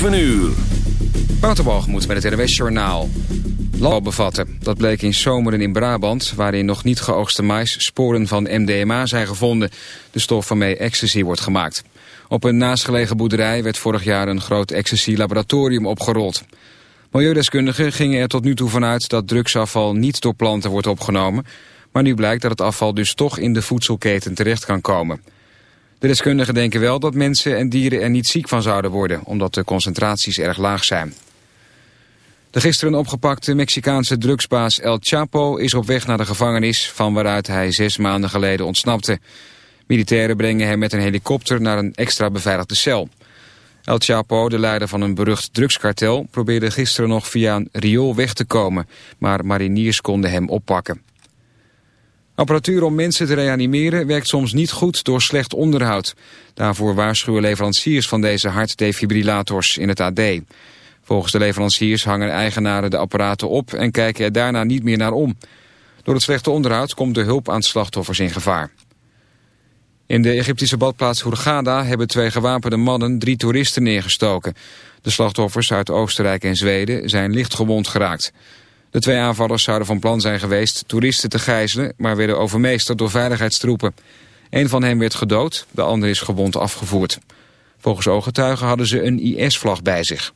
7 uur. moet met het RWS Journaal. Landbouw bevatten. Dat bleek in Zomeren in Brabant, waarin nog niet geoogste mais sporen van MDMA zijn gevonden. De stof waarmee ecstasy wordt gemaakt. Op een naastgelegen boerderij werd vorig jaar een groot ecstasy-laboratorium opgerold. Milieudeskundigen gingen er tot nu toe vanuit dat drugsafval niet door planten wordt opgenomen. Maar nu blijkt dat het afval dus toch in de voedselketen terecht kan komen. De deskundigen denken wel dat mensen en dieren er niet ziek van zouden worden, omdat de concentraties erg laag zijn. De gisteren opgepakte Mexicaanse drugsbaas El Chapo is op weg naar de gevangenis van waaruit hij zes maanden geleden ontsnapte. Militairen brengen hem met een helikopter naar een extra beveiligde cel. El Chapo, de leider van een berucht drugskartel, probeerde gisteren nog via een riool weg te komen, maar mariniers konden hem oppakken. Apparatuur om mensen te reanimeren werkt soms niet goed door slecht onderhoud. Daarvoor waarschuwen leveranciers van deze hartdefibrillators in het AD. Volgens de leveranciers hangen eigenaren de apparaten op en kijken er daarna niet meer naar om. Door het slechte onderhoud komt de hulp aan slachtoffers in gevaar. In de Egyptische badplaats Hurghada hebben twee gewapende mannen drie toeristen neergestoken. De slachtoffers uit Oostenrijk en Zweden zijn licht gewond geraakt. De twee aanvallers zouden van plan zijn geweest toeristen te gijzelen... maar werden overmeesterd door veiligheidstroepen. Een van hen werd gedood, de ander is gewond afgevoerd. Volgens ooggetuigen hadden ze een IS-vlag bij zich.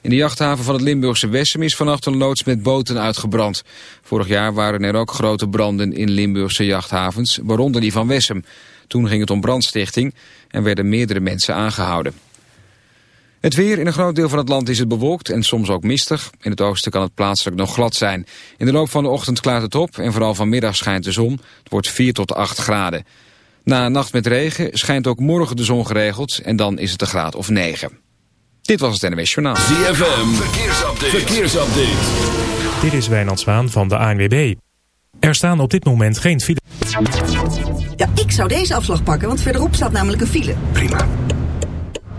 In de jachthaven van het Limburgse Wessem is vannacht een loods met boten uitgebrand. Vorig jaar waren er ook grote branden in Limburgse jachthavens, waaronder die van Wessem. Toen ging het om brandstichting en werden meerdere mensen aangehouden. Het weer in een groot deel van het land is het bewolkt en soms ook mistig. In het oosten kan het plaatselijk nog glad zijn. In de loop van de ochtend klaart het op en vooral vanmiddag schijnt de zon. Het wordt 4 tot 8 graden. Na een nacht met regen schijnt ook morgen de zon geregeld en dan is het een graad of 9. Dit was het NWS Journaal. ZFM, verkeersupdate. verkeersupdate. Dit is Wijnand Zwaan van de ANWB. Er staan op dit moment geen file. Ja, ik zou deze afslag pakken, want verderop staat namelijk een file. Prima.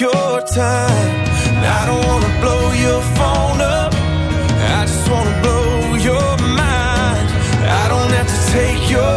your time. I don't wanna blow your phone up. I just wanna blow your mind. I don't have to take your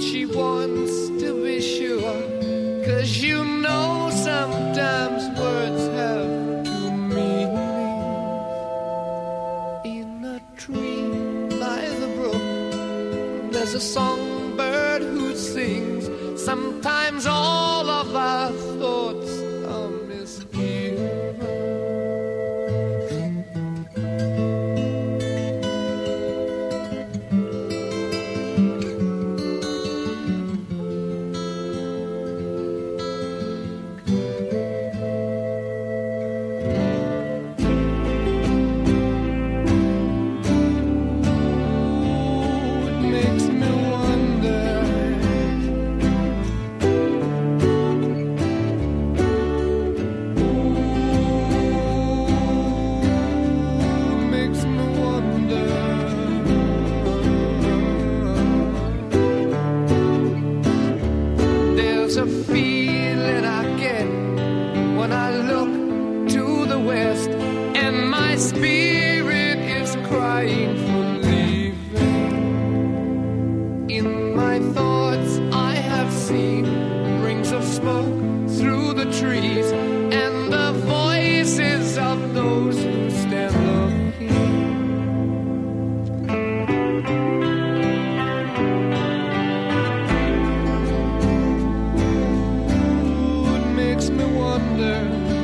she wants wonder.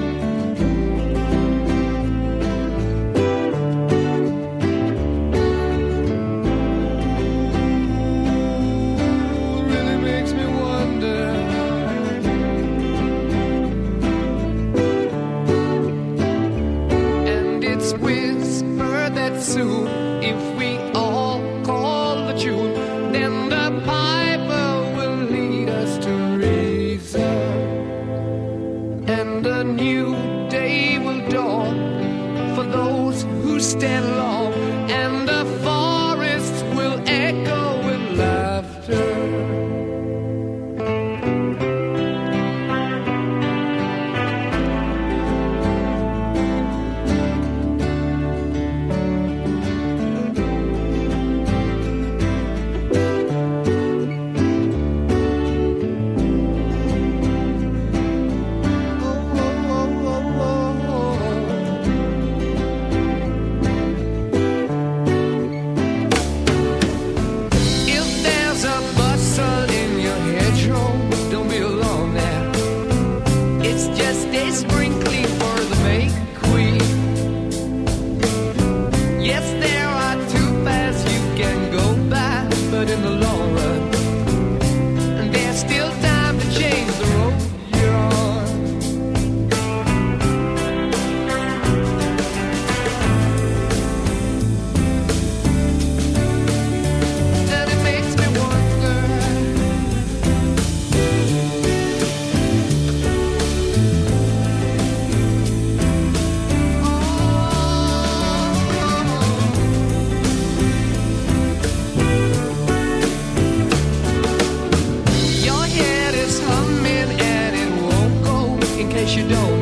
You don't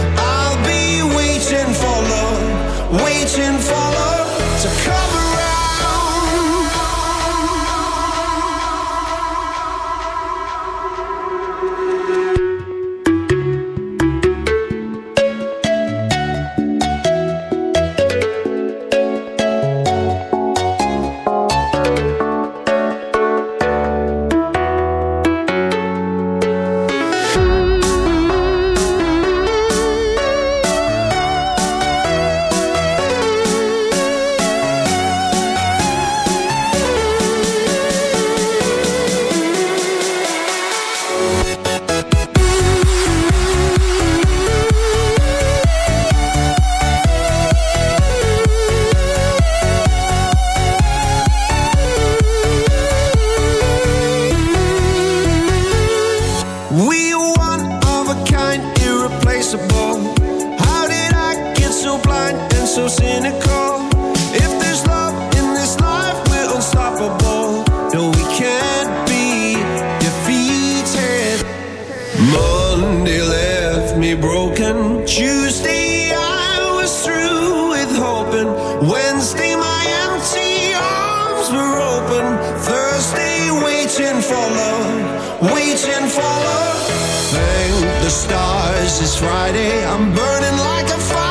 stars. It's Friday, I'm burning like a fire.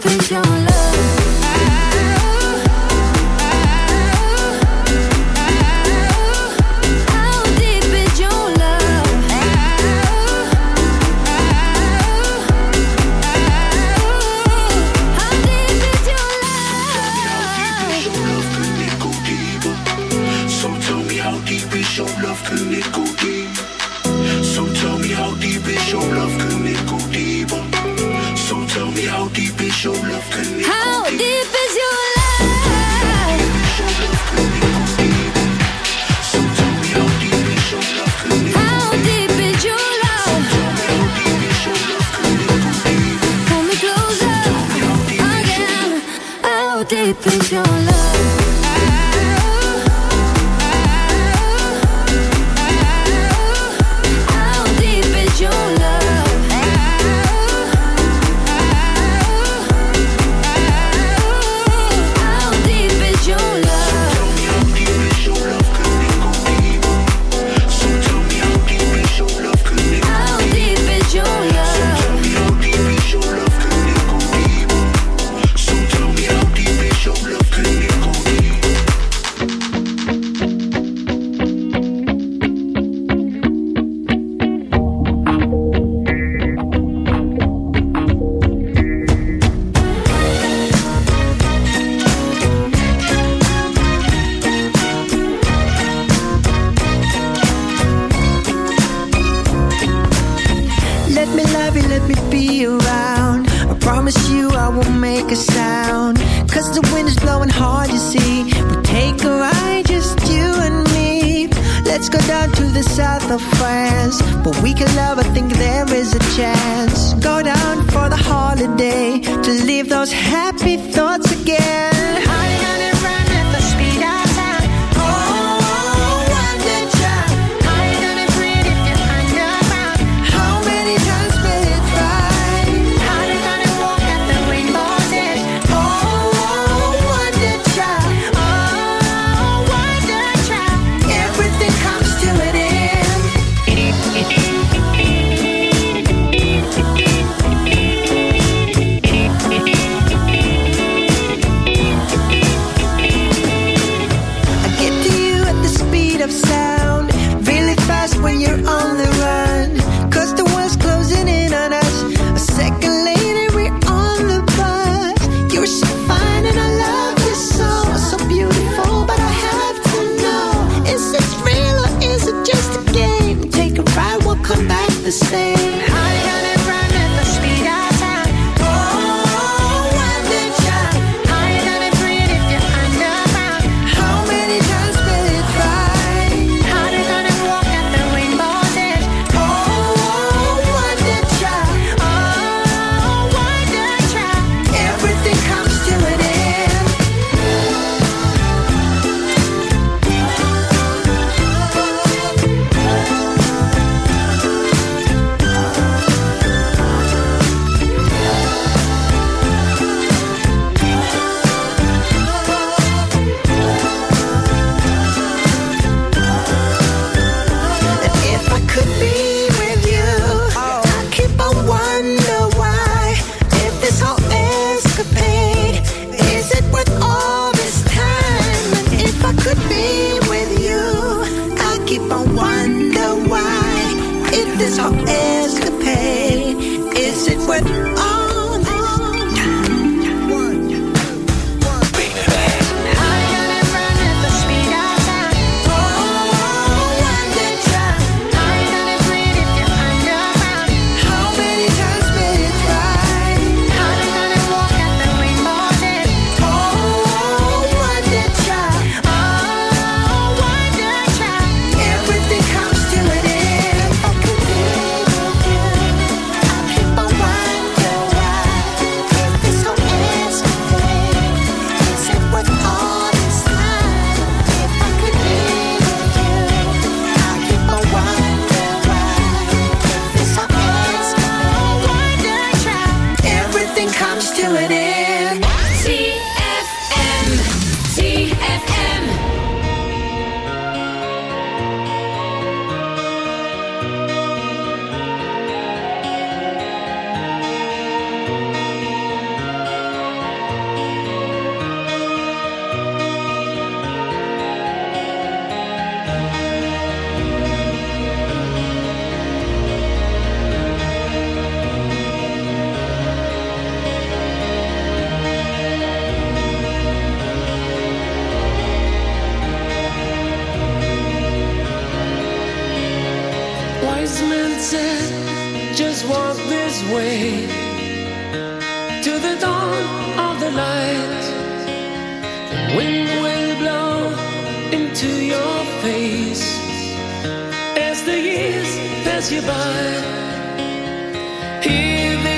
Things you're. hard to see. We take a ride, just you and me. Let's go down to the south of France. But we can love, I think there is a chance. Go down for the holiday to leave those happy thoughts face as the years pass you by. Here they